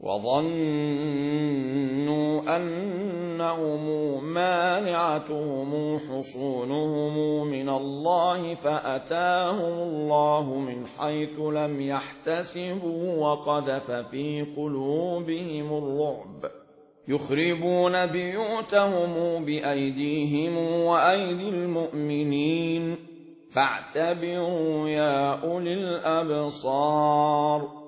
وظنوا أنهم مانعتهم حصونهم من الله فأتاهم الله من حيث لم يحتسبوا وقذف في قلوبهم الرعب. يخربون بيوتهم بأيديهم وأيدي المؤمنين. فاعتبروا يا أولي الأبصار.